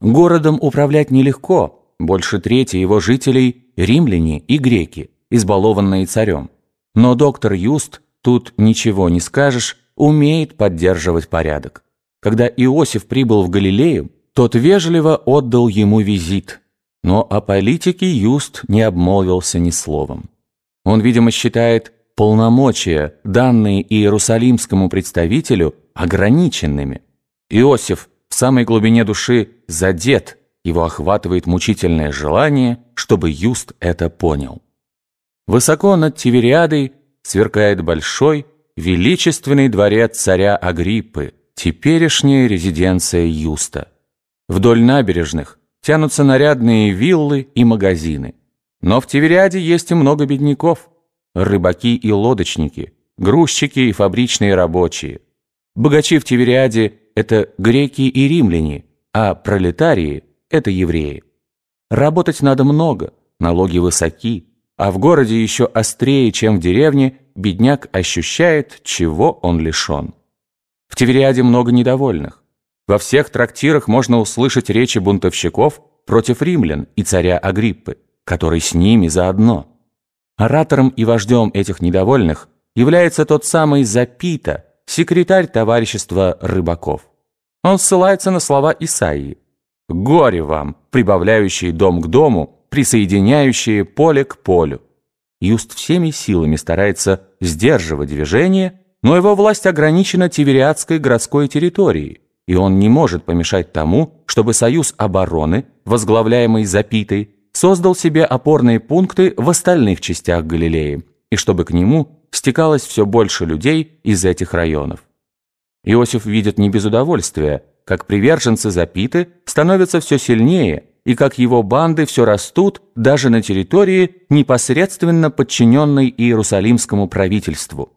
Городом управлять нелегко, больше трети его жителей – римляне и греки, избалованные царем. Но доктор Юст, тут ничего не скажешь, умеет поддерживать порядок. Когда Иосиф прибыл в Галилею, тот вежливо отдал ему визит, но о политике Юст не обмолвился ни словом. Он, видимо, считает полномочия, данные иерусалимскому представителю, ограниченными. Иосиф в самой глубине души задет, его охватывает мучительное желание, чтобы Юст это понял. Высоко над Тивериадой сверкает большой, величественный дворец царя Агриппы, теперешняя резиденция Юста. Вдоль набережных тянутся нарядные виллы и магазины. Но в Тивериаде есть и много бедняков, рыбаки и лодочники, грузчики и фабричные рабочие. Богачи в Тивериаде – это греки и римляне, а пролетарии – это евреи. Работать надо много, налоги высоки, а в городе еще острее, чем в деревне, бедняк ощущает, чего он лишен. В Тивериаде много недовольных. Во всех трактирах можно услышать речи бунтовщиков против римлян и царя Агриппы, который с ними заодно. Оратором и вождем этих недовольных является тот самый Запита, секретарь товарищества рыбаков. Он ссылается на слова Исаии. «Горе вам, прибавляющие дом к дому, присоединяющие поле к полю». Юст всеми силами старается сдерживать движение, но его власть ограничена Тивериадской городской территорией, и он не может помешать тому, чтобы Союз обороны, возглавляемый Запитой, создал себе опорные пункты в остальных частях Галилеи, и чтобы к нему стекалось все больше людей из этих районов. Иосиф видит не без удовольствия, как приверженцы Запиты становятся все сильнее, и как его банды все растут даже на территории, непосредственно подчиненной Иерусалимскому правительству.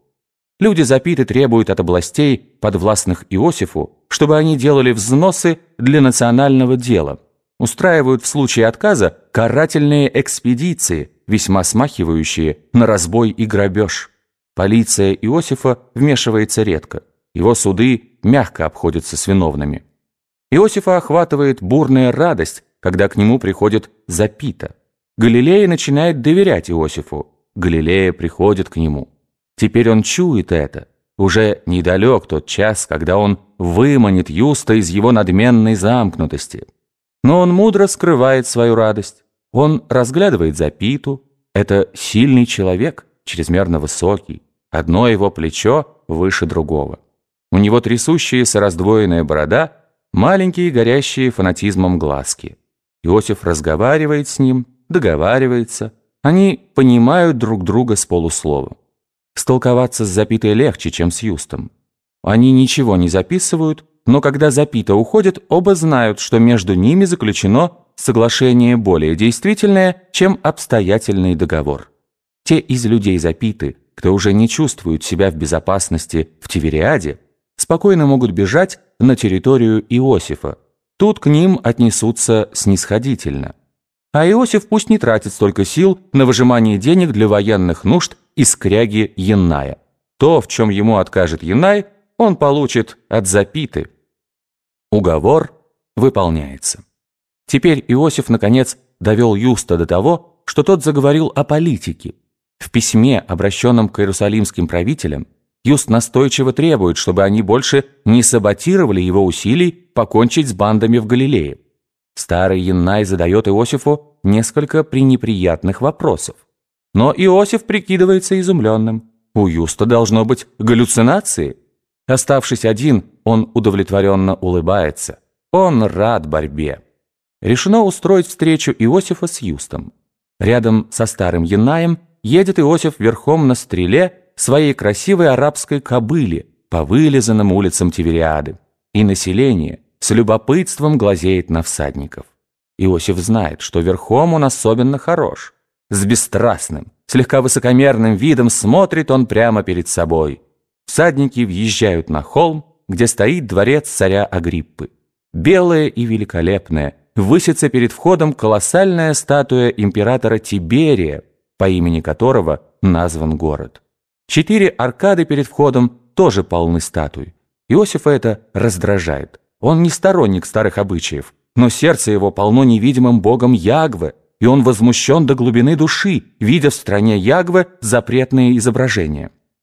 Люди Запиты требуют от областей, подвластных Иосифу, чтобы они делали взносы для национального дела, устраивают в случае отказа карательные экспедиции, весьма смахивающие на разбой и грабеж. Полиция Иосифа вмешивается редко. Его суды мягко обходятся с виновными. Иосифа охватывает бурная радость, когда к нему приходит Запита. Галилея начинает доверять Иосифу. Галилея приходит к нему. Теперь он чует это. Уже недалек тот час, когда он выманит Юста из его надменной замкнутости. Но он мудро скрывает свою радость. Он разглядывает Запиту. Это сильный человек, чрезмерно высокий. Одно его плечо выше другого. У него трясущаяся раздвоенная борода, маленькие горящие фанатизмом глазки. Иосиф разговаривает с ним, договаривается. Они понимают друг друга с полуслова. Столковаться с Запитой легче, чем с Юстом. Они ничего не записывают, но когда Запита уходит, оба знают, что между ними заключено соглашение более действительное, чем обстоятельный договор. Те из людей Запиты, кто уже не чувствует себя в безопасности в Тивериаде, спокойно могут бежать на территорию Иосифа. Тут к ним отнесутся снисходительно. А Иосиф пусть не тратит столько сил на выжимание денег для военных нужд из кряги Янная. То, в чем ему откажет Янай, он получит от Запиты. Уговор выполняется. Теперь Иосиф, наконец, довел Юста до того, что тот заговорил о политике. В письме, обращенном к иерусалимским правителям, Юст настойчиво требует, чтобы они больше не саботировали его усилий покончить с бандами в Галилее. Старый Яннай задает Иосифу несколько пренеприятных вопросов. Но Иосиф прикидывается изумленным. У Юста должно быть галлюцинации. Оставшись один, он удовлетворенно улыбается. Он рад борьбе. Решено устроить встречу Иосифа с Юстом. Рядом со старым Янаем едет Иосиф верхом на стреле своей красивой арабской кобыли по вылизанным улицам Тивериады. И население с любопытством глазеет на всадников. Иосиф знает, что верхом он особенно хорош. С бесстрастным, слегка высокомерным видом смотрит он прямо перед собой. Всадники въезжают на холм, где стоит дворец царя Агриппы. Белое и великолепное, высится перед входом колоссальная статуя императора Тиберия, по имени которого назван город. Четыре аркады перед входом тоже полны статуй. Иосифа это раздражает. Он не сторонник старых обычаев. но сердце его полно невидимым богом Ягве, и он возмущен до глубины души, видя в стране Ягве запретные изображения.